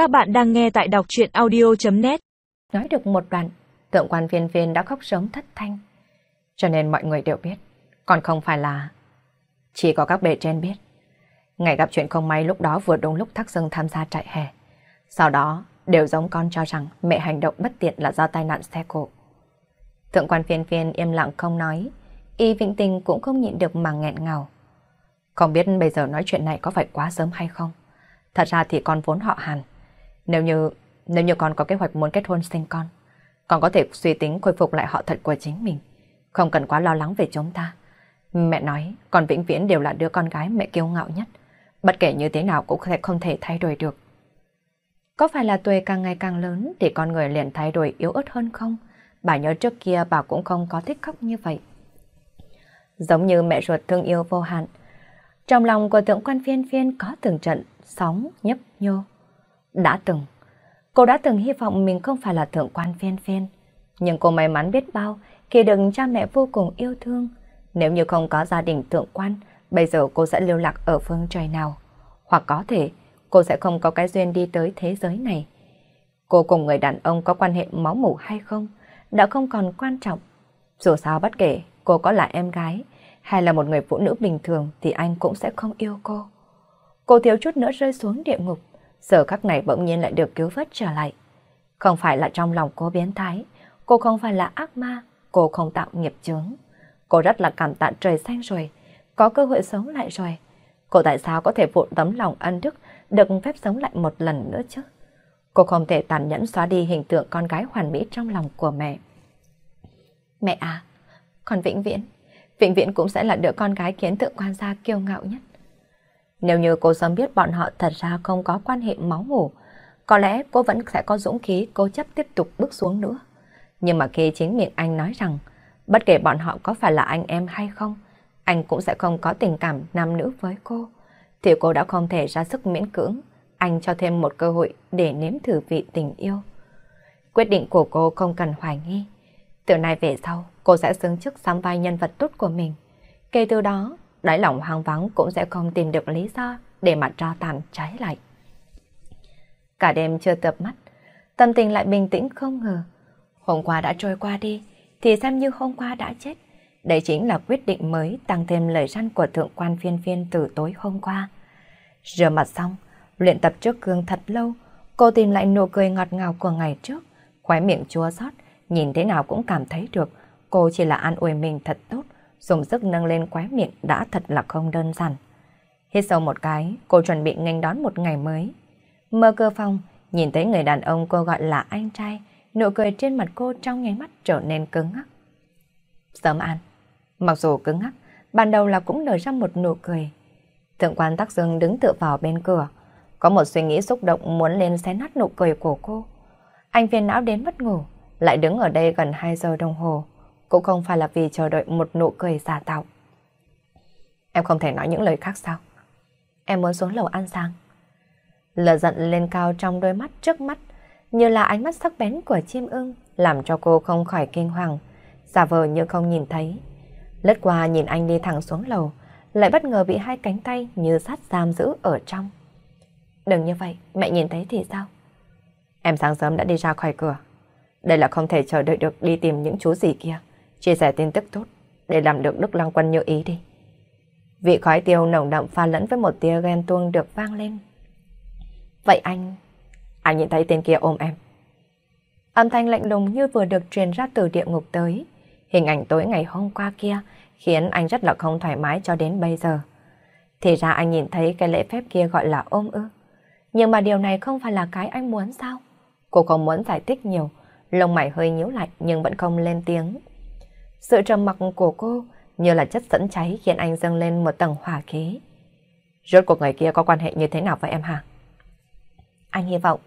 Các bạn đang nghe tại đọc chuyện audio.net Nói được một đoạn, tượng quan viên viên đã khóc sống thất thanh. Cho nên mọi người đều biết, còn không phải là... Chỉ có các bề trên biết. Ngày gặp chuyện không may lúc đó vừa đúng lúc Thác Dương tham gia trại hè. Sau đó, đều giống con cho rằng mẹ hành động bất tiện là do tai nạn xe cộ. Thượng quan phiên phiên im lặng không nói, y vĩnh tình cũng không nhịn được mà nghẹn ngào. Không biết bây giờ nói chuyện này có phải quá sớm hay không? Thật ra thì con vốn họ hàn. Nếu như nếu như con có kế hoạch muốn kết hôn sinh con, con có thể suy tính khôi phục lại họ thật của chính mình. Không cần quá lo lắng về chúng ta. Mẹ nói, con vĩnh viễn đều là đứa con gái mẹ kiêu ngạo nhất. Bất kể như thế nào cũng sẽ không thể thay đổi được. Có phải là tuổi càng ngày càng lớn thì con người liền thay đổi yếu ớt hơn không? Bà nhớ trước kia bà cũng không có thích khóc như vậy. Giống như mẹ ruột thương yêu vô hạn. Trong lòng của tượng quan phiên phiên có từng trận sóng nhấp nhô. Đã từng, cô đã từng hy vọng mình không phải là thượng quan phiên phiên. Nhưng cô may mắn biết bao khi được cha mẹ vô cùng yêu thương. Nếu như không có gia đình thượng quan, bây giờ cô sẽ lưu lạc ở phương trời nào. Hoặc có thể cô sẽ không có cái duyên đi tới thế giới này. Cô cùng người đàn ông có quan hệ máu mủ hay không đã không còn quan trọng. Dù sao bất kể cô có là em gái hay là một người phụ nữ bình thường thì anh cũng sẽ không yêu cô. Cô thiếu chút nữa rơi xuống địa ngục, giờ khắc này bỗng nhiên lại được cứu vớt trở lại. Không phải là trong lòng cô biến thái, cô không phải là ác ma, cô không tạo nghiệp chướng. Cô rất là cảm tạ trời xanh rồi, có cơ hội sống lại rồi. Cô tại sao có thể phụ tấm lòng ân đức được phép sống lại một lần nữa chứ? Cô không thể tàn nhẫn xóa đi hình tượng con gái hoàn mỹ trong lòng của mẹ. Mẹ à, con vĩnh viễn, vĩnh viễn cũng sẽ là đứa con gái kiến tượng quan gia kiêu ngạo nhất. Nếu như cô sớm biết bọn họ thật ra không có quan hệ máu mủ, có lẽ cô vẫn sẽ có dũng khí cố chấp tiếp tục bước xuống nữa. Nhưng mà khi chính miệng anh nói rằng, bất kể bọn họ có phải là anh em hay không, anh cũng sẽ không có tình cảm nam nữ với cô, thì cô đã không thể ra sức miễn cưỡng, anh cho thêm một cơ hội để nếm thử vị tình yêu. Quyết định của cô không cần hoài nghi. Từ nay về sau, cô sẽ xứng chức sắm vai nhân vật tốt của mình. Kể từ đó, đáy lòng hoang vắng cũng sẽ không tìm được lý do để mà cho tàn trái lại. Cả đêm chưa tập mắt, tâm tình lại bình tĩnh không ngờ. Hôm qua đã trôi qua đi, thì xem như hôm qua đã chết. Đây chính là quyết định mới tăng thêm lời răn của thượng quan phiên phiên từ tối hôm qua. Rửa mặt xong, luyện tập trước gương thật lâu, cô tìm lại nụ cười ngọt ngào của ngày trước, khóe miệng chua xót, nhìn thế nào cũng cảm thấy được cô chỉ là an ủi mình thật tốt, dùng sức nâng lên khóe miệng đã thật là không đơn giản. Hít sâu một cái, cô chuẩn bị nghênh đón một ngày mới. mơ cơ phong nhìn thấy người đàn ông cô gọi là anh trai, nụ cười trên mặt cô trong nháy mắt trở nên cứng ngắc. Sớm an, mặc dù cứng ngắc, ban đầu là cũng nở ra một nụ cười. Thượng quan Tắc Dương đứng tựa vào bên cửa, có một suy nghĩ xúc động muốn lên xé nát nụ cười của cô. Anh phiền não đến mất ngủ, lại đứng ở đây gần 2 giờ đồng hồ, cũng không phải là vì chờ đợi một nụ cười giả tạo. Em không thể nói những lời khác sao? Em muốn xuống lầu ăn sáng. Lờ giận lên cao trong đôi mắt trước mắt, như là ánh mắt sắc bén của chim ưng, làm cho cô không khỏi kinh hoàng, giả vờ như không nhìn thấy. Lướt qua nhìn anh đi thẳng xuống lầu, lại bất ngờ bị hai cánh tay như sát giam giữ ở trong. Đừng như vậy, mẹ nhìn thấy thì sao? Em sáng sớm đã đi ra khỏi cửa. Đây là không thể chờ đợi được đi tìm những chú gì kia. Chia sẻ tin tức tốt để làm được Đức Lăng Quân như ý đi. Vị khói tiêu nồng đậm pha lẫn với một tia ghen tuông được vang lên. Vậy anh... Anh nhìn thấy tên kia ôm em. Âm thanh lạnh lùng như vừa được truyền ra từ địa ngục tới. Hình ảnh tối ngày hôm qua kia khiến anh rất là không thoải mái cho đến bây giờ. Thì ra anh nhìn thấy cái lễ phép kia gọi là ôm ư. Nhưng mà điều này không phải là cái anh muốn sao? Cô không muốn giải thích nhiều, lông mày hơi nhíu lại nhưng vẫn không lên tiếng. Sự trầm mặc của cô như là chất dẫn cháy khiến anh dâng lên một tầng hỏa khí. Rốt cuộc người kia có quan hệ như thế nào với em hả? Anh hy vọng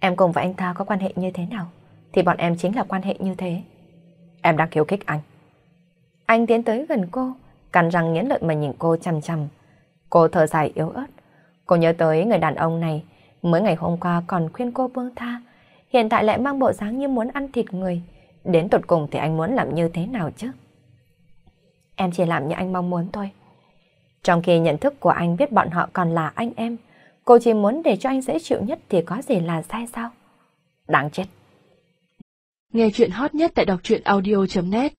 em cùng với anh ta có quan hệ như thế nào thì bọn em chính là quan hệ như thế. Em đang khiêu khích anh. Anh tiến tới gần cô, cắn răng nghiến lợi mà nhìn cô chằm chằm. Cô thở dài yếu ớt. Cô nhớ tới người đàn ông này, mới ngày hôm qua còn khuyên cô buông tha, hiện tại lại mang bộ dáng như muốn ăn thịt người. Đến tột cùng thì anh muốn làm như thế nào chứ? Em chỉ làm như anh mong muốn thôi. Trong khi nhận thức của anh biết bọn họ còn là anh em, Cô chỉ muốn để cho anh dễ chịu nhất thì có gì là sai sao? Đáng chết. Nghe chuyện hot nhất tại đọc truyện audio.net